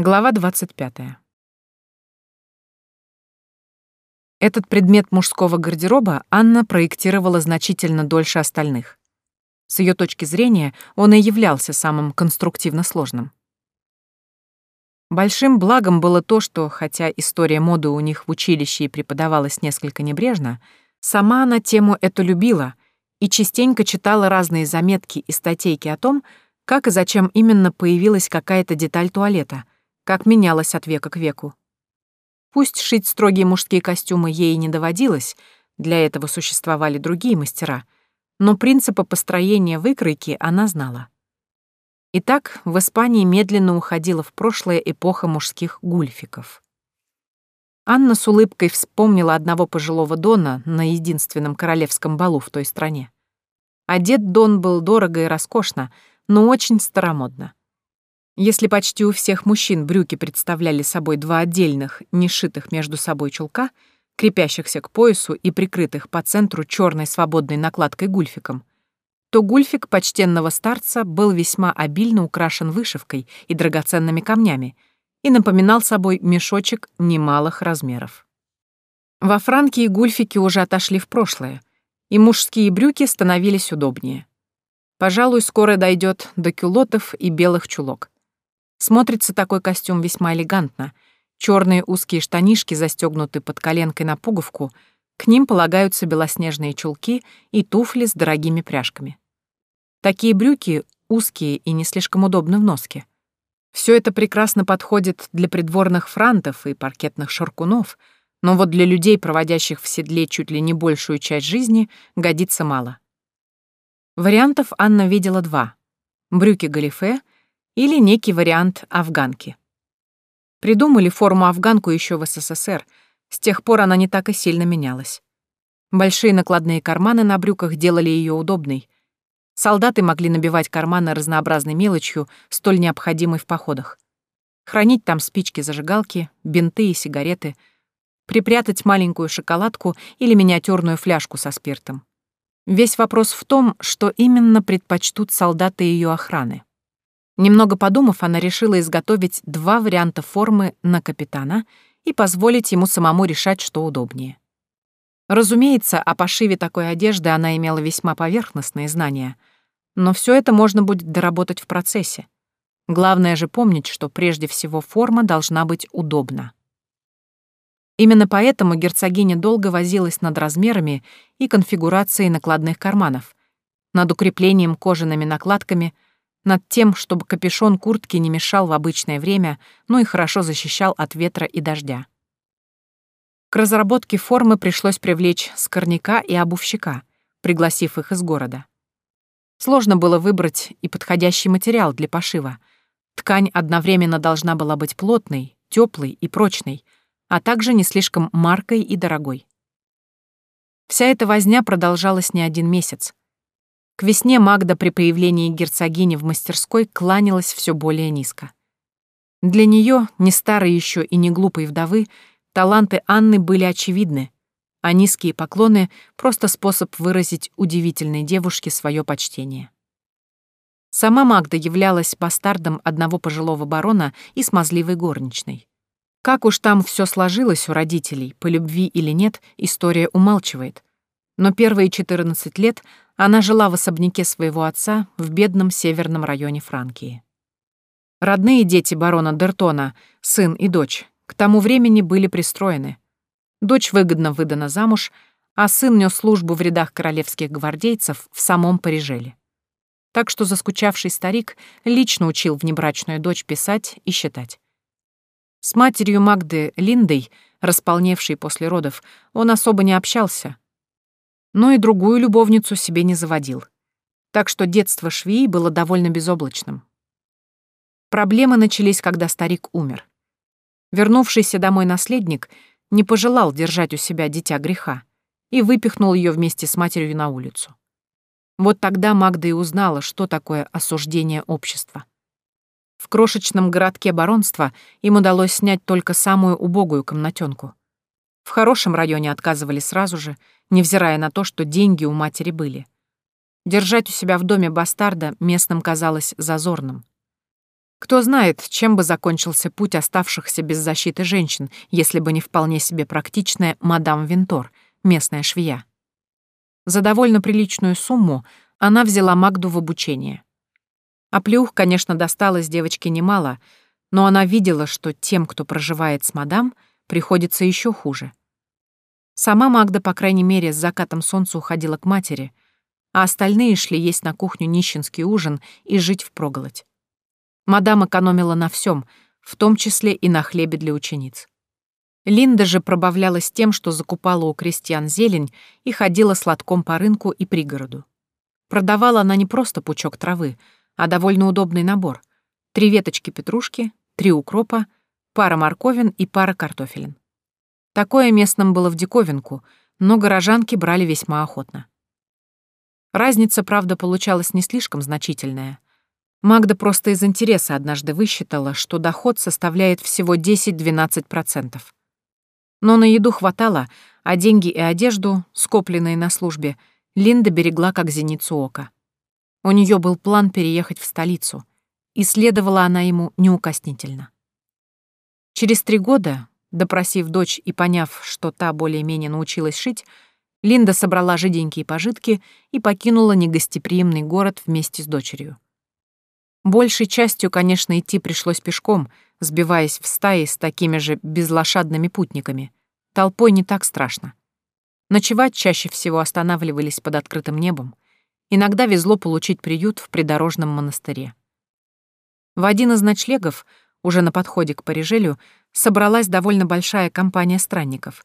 Глава 25. Этот предмет мужского гардероба Анна проектировала значительно дольше остальных. С ее точки зрения он и являлся самым конструктивно сложным. Большим благом было то, что, хотя история моды у них в училище и преподавалась несколько небрежно, сама она тему эту любила и частенько читала разные заметки и статейки о том, как и зачем именно появилась какая-то деталь туалета, как менялась от века к веку. Пусть шить строгие мужские костюмы ей не доводилось, для этого существовали другие мастера, но принципы построения выкройки она знала. Итак, в Испании медленно уходила в прошлое эпоха мужских гульфиков. Анна с улыбкой вспомнила одного пожилого Дона на единственном королевском балу в той стране. Одет Дон был дорого и роскошно, но очень старомодно. Если почти у всех мужчин брюки представляли собой два отдельных, не сшитых между собой чулка, крепящихся к поясу и прикрытых по центру черной свободной накладкой гульфиком, то гульфик почтенного старца был весьма обильно украшен вышивкой и драгоценными камнями и напоминал собой мешочек немалых размеров. Во Франкии гульфики уже отошли в прошлое, и мужские брюки становились удобнее. Пожалуй, скоро дойдет до кюлотов и белых чулок. Смотрится такой костюм весьма элегантно. Черные узкие штанишки застегнуты под коленкой на пуговку, к ним полагаются белоснежные чулки и туфли с дорогими пряжками. Такие брюки узкие и не слишком удобны в носке. Все это прекрасно подходит для придворных франтов и паркетных шаркунов, но вот для людей, проводящих в седле чуть ли не большую часть жизни, годится мало. Вариантов Анна видела два — брюки-галифе или некий вариант афганки. Придумали форму афганку еще в СССР, с тех пор она не так и сильно менялась. Большие накладные карманы на брюках делали ее удобной. Солдаты могли набивать карманы разнообразной мелочью, столь необходимой в походах. Хранить там спички-зажигалки, бинты и сигареты, припрятать маленькую шоколадку или миниатюрную фляжку со спиртом. Весь вопрос в том, что именно предпочтут солдаты ее охраны. Немного подумав, она решила изготовить два варианта формы на капитана и позволить ему самому решать, что удобнее. Разумеется, о пошиве такой одежды она имела весьма поверхностные знания, но все это можно будет доработать в процессе. Главное же помнить, что прежде всего форма должна быть удобна. Именно поэтому герцогиня долго возилась над размерами и конфигурацией накладных карманов, над укреплением кожаными накладками — над тем, чтобы капюшон куртки не мешал в обычное время, но и хорошо защищал от ветра и дождя. К разработке формы пришлось привлечь скорняка и обувщика, пригласив их из города. Сложно было выбрать и подходящий материал для пошива. Ткань одновременно должна была быть плотной, теплой и прочной, а также не слишком маркой и дорогой. Вся эта возня продолжалась не один месяц, к весне Магда при появлении герцогини в мастерской кланялась все более низко. Для нее, не старой еще и не глупой вдовы, таланты Анны были очевидны, а низкие поклоны — просто способ выразить удивительной девушке свое почтение. Сама Магда являлась бастардом одного пожилого барона и смазливой горничной. Как уж там все сложилось у родителей, по любви или нет, история умалчивает. Но первые 14 лет она жила в особняке своего отца в бедном северном районе Франкии. Родные дети барона Дертона, сын и дочь, к тому времени были пристроены. Дочь выгодно выдана замуж, а сын нес службу в рядах королевских гвардейцев в самом Парижеле. Так что заскучавший старик лично учил внебрачную дочь писать и считать. С матерью Магды Линдой, располневшей после родов, он особо не общался, но и другую любовницу себе не заводил. Так что детство швеи было довольно безоблачным. Проблемы начались, когда старик умер. Вернувшийся домой наследник не пожелал держать у себя дитя греха и выпихнул ее вместе с матерью на улицу. Вот тогда Магда и узнала, что такое осуждение общества. В крошечном городке баронства им удалось снять только самую убогую комнатенку. В хорошем районе отказывали сразу же, невзирая на то, что деньги у матери были. Держать у себя в доме бастарда местным казалось зазорным. Кто знает, чем бы закончился путь оставшихся без защиты женщин, если бы не вполне себе практичная мадам Винтор, местная швея. За довольно приличную сумму она взяла Магду в обучение. А плюх, конечно, досталось девочке немало, но она видела, что тем, кто проживает с мадам, приходится еще хуже. Сама Магда, по крайней мере, с закатом солнца уходила к матери, а остальные шли есть на кухню нищенский ужин и жить впроголодь. Мадам экономила на всем, в том числе и на хлебе для учениц. Линда же пробавлялась тем, что закупала у крестьян зелень и ходила сладком по рынку и пригороду. Продавала она не просто пучок травы, а довольно удобный набор. Три веточки петрушки, три укропа, пара морковин и пара картофелин. Такое местным было в диковинку, но горожанки брали весьма охотно. Разница, правда, получалась не слишком значительная. Магда просто из интереса однажды высчитала, что доход составляет всего 10-12%. Но на еду хватало, а деньги и одежду, скопленные на службе, Линда берегла как зеницу ока. У нее был план переехать в столицу, и следовала она ему неукоснительно. Через три года, допросив дочь и поняв, что та более-менее научилась шить, Линда собрала жиденькие пожитки и покинула негостеприимный город вместе с дочерью. Большей частью, конечно, идти пришлось пешком, сбиваясь в стаи с такими же безлошадными путниками. Толпой не так страшно. Ночевать чаще всего останавливались под открытым небом. Иногда везло получить приют в придорожном монастыре. В один из ночлегов, уже на подходе к Парижелю, собралась довольно большая компания странников.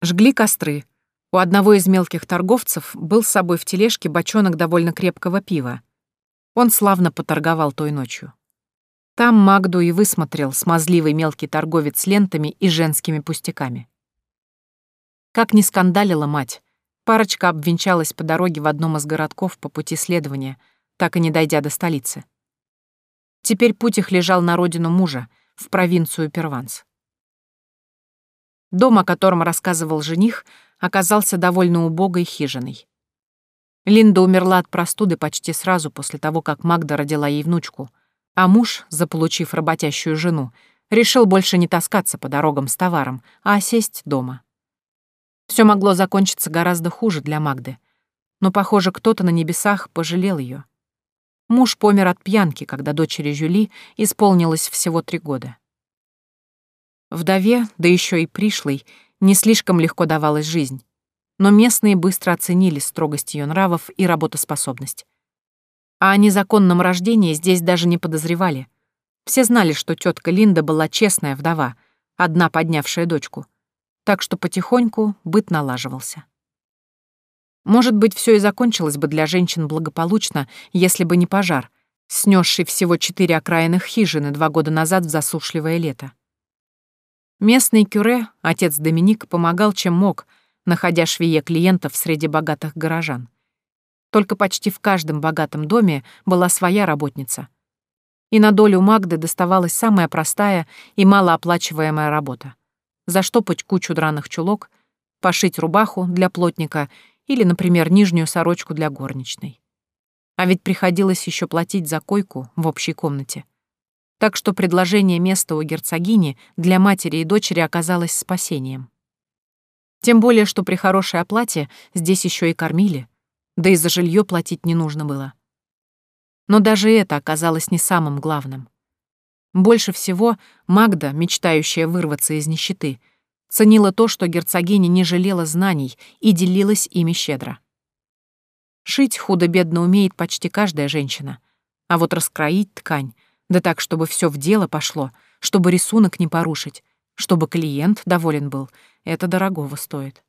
Жгли костры. У одного из мелких торговцев был с собой в тележке бочонок довольно крепкого пива. Он славно поторговал той ночью. Там Магду и высмотрел смазливый мелкий торговец лентами и женскими пустяками. Как ни скандалила мать, парочка обвенчалась по дороге в одном из городков по пути следования, так и не дойдя до столицы. Теперь путь их лежал на родину мужа, в провинцию Перванс. Дом, о котором рассказывал жених, оказался довольно убогой хижиной. Линда умерла от простуды почти сразу после того, как Магда родила ей внучку, а муж, заполучив работящую жену, решил больше не таскаться по дорогам с товаром, а сесть дома. Все могло закончиться гораздо хуже для Магды. Но, похоже, кто-то на небесах пожалел ее. Муж помер от пьянки, когда дочери Жюли исполнилось всего три года. Вдове, да еще и пришлой, не слишком легко давалась жизнь. Но местные быстро оценили строгость ее нравов и работоспособность. А о незаконном рождении здесь даже не подозревали. Все знали, что тетка Линда была честная вдова, одна поднявшая дочку — так что потихоньку быт налаживался. Может быть, все и закончилось бы для женщин благополучно, если бы не пожар, снесший всего четыре окраинных хижины два года назад в засушливое лето. Местный кюре, отец Доминик, помогал чем мог, находя швее клиентов среди богатых горожан. Только почти в каждом богатом доме была своя работница. И на долю Магды доставалась самая простая и малооплачиваемая работа заштопать кучу драных чулок, пошить рубаху для плотника или, например, нижнюю сорочку для горничной. А ведь приходилось еще платить за койку в общей комнате. Так что предложение места у герцогини для матери и дочери оказалось спасением. Тем более, что при хорошей оплате здесь еще и кормили, да и за жилье платить не нужно было. Но даже это оказалось не самым главным. Больше всего Магда, мечтающая вырваться из нищеты, ценила то, что герцогиня не жалела знаний и делилась ими щедро. Шить худо-бедно умеет почти каждая женщина, а вот раскроить ткань, да так, чтобы все в дело пошло, чтобы рисунок не порушить, чтобы клиент доволен был, это дорогого стоит.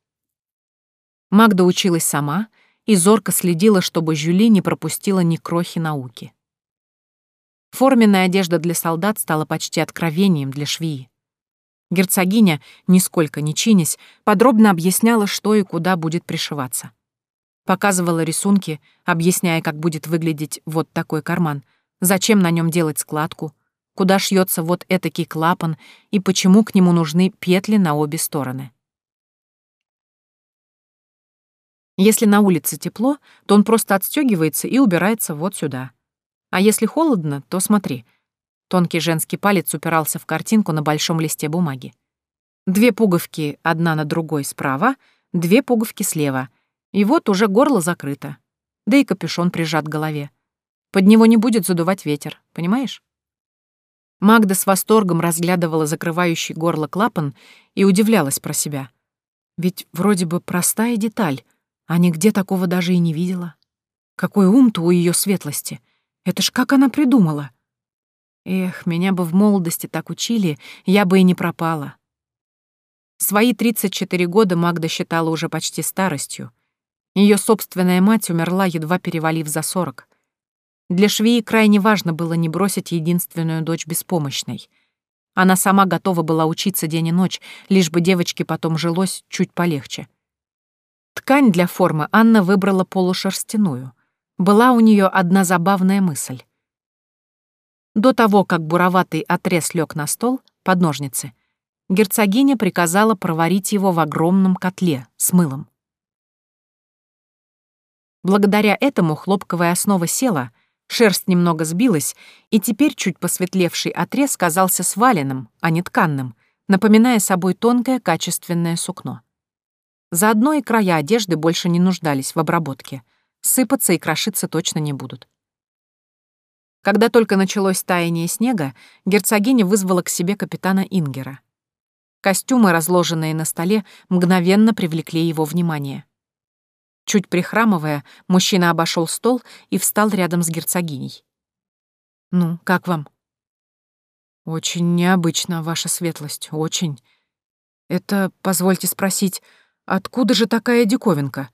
Магда училась сама и зорко следила, чтобы Жюли не пропустила ни крохи науки. Форменная одежда для солдат стала почти откровением для швеи. Герцогиня, нисколько не чинясь, подробно объясняла, что и куда будет пришиваться. Показывала рисунки, объясняя, как будет выглядеть вот такой карман, зачем на нем делать складку, куда шьется вот этакий клапан и почему к нему нужны петли на обе стороны. Если на улице тепло, то он просто отстегивается и убирается вот сюда — а если холодно, то смотри. Тонкий женский палец упирался в картинку на большом листе бумаги. Две пуговки, одна на другой справа, две пуговки слева. И вот уже горло закрыто. Да и капюшон прижат к голове. Под него не будет задувать ветер, понимаешь? Магда с восторгом разглядывала закрывающий горло клапан и удивлялась про себя. Ведь вроде бы простая деталь, а нигде такого даже и не видела. Какой ум-то у ее светлости. Это ж как она придумала? Эх, меня бы в молодости так учили, я бы и не пропала. Свои 34 года Магда считала уже почти старостью. Ее собственная мать умерла, едва перевалив за 40. Для швеи крайне важно было не бросить единственную дочь беспомощной. Она сама готова была учиться день и ночь, лишь бы девочке потом жилось чуть полегче. Ткань для формы Анна выбрала полушерстяную. Была у нее одна забавная мысль. До того, как буроватый отрез лег на стол, под ножницы, герцогиня приказала проварить его в огромном котле с мылом. Благодаря этому хлопковая основа села — Шерсть немного сбилась, и теперь чуть посветлевший отрез казался сваленным, а не тканным, напоминая собой тонкое качественное сукно. Заодно и края одежды больше не нуждались в обработке. Сыпаться и крошиться точно не будут. Когда только началось таяние снега, герцогиня вызвала к себе капитана Ингера. Костюмы, разложенные на столе, мгновенно привлекли его внимание. Чуть прихрамывая, мужчина обошел стол и встал рядом с герцогиней. «Ну, как вам?» «Очень необычно, ваша светлость, очень. Это, позвольте спросить, откуда же такая диковинка?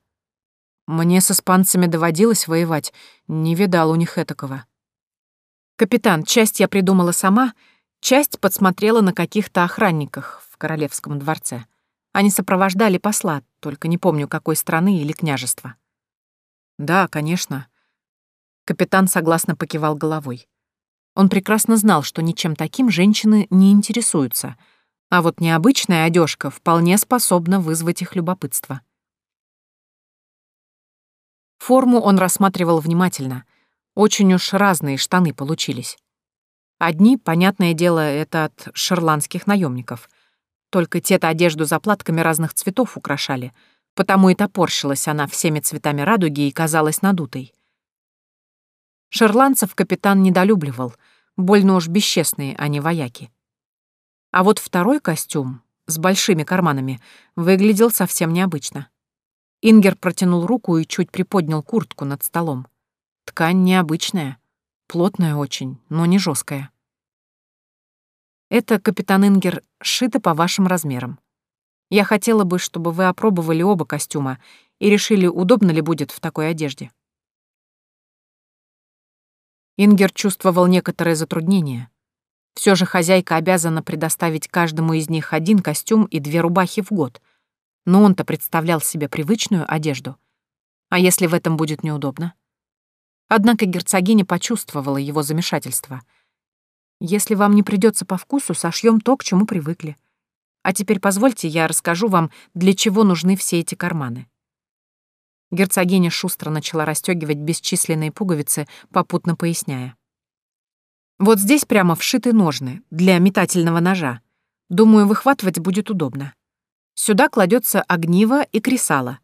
Мне с испанцами доводилось воевать, не видал у них этакого». «Капитан, часть я придумала сама, часть подсмотрела на каких-то охранниках в королевском дворце. Они сопровождали посла, только не помню, какой страны или княжества. Да, конечно. Капитан согласно покивал головой. Он прекрасно знал, что ничем таким женщины не интересуются, а вот необычная одежка вполне способна вызвать их любопытство. Форму он рассматривал внимательно. Очень уж разные штаны получились. Одни, понятное дело, это от шерландских наемников — только те-то одежду заплатками разных цветов украшали, потому и топорщилась она всеми цветами радуги и казалась надутой. Шерландцев капитан недолюбливал, больно уж бесчестные они вояки. А вот второй костюм, с большими карманами, выглядел совсем необычно. Ингер протянул руку и чуть приподнял куртку над столом. Ткань необычная, плотная очень, но не жесткая. Это, капитан Ингер, сшито по вашим размерам. Я хотела бы, чтобы вы опробовали оба костюма и решили, удобно ли будет в такой одежде. Ингер чувствовал некоторое затруднение. Все же хозяйка обязана предоставить каждому из них один костюм и две рубахи в год, но он-то представлял себе привычную одежду. А если в этом будет неудобно? Однако герцогиня почувствовала его замешательство — если вам не придется по вкусу, сошьем то, к чему привыкли. А теперь позвольте, я расскажу вам, для чего нужны все эти карманы. Герцогиня шустро начала расстегивать бесчисленные пуговицы, попутно поясняя. Вот здесь прямо вшиты ножны для метательного ножа. Думаю, выхватывать будет удобно. Сюда кладется огниво и кресало.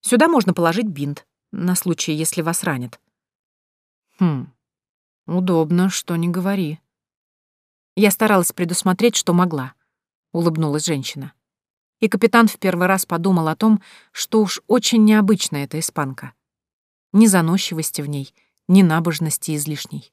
Сюда можно положить бинт, на случай, если вас ранят. Хм, удобно, что не говори. Я старалась предусмотреть, что могла, улыбнулась женщина. И капитан в первый раз подумал о том, что уж очень необычная эта испанка. Ни заносчивости в ней, ни набожности излишней.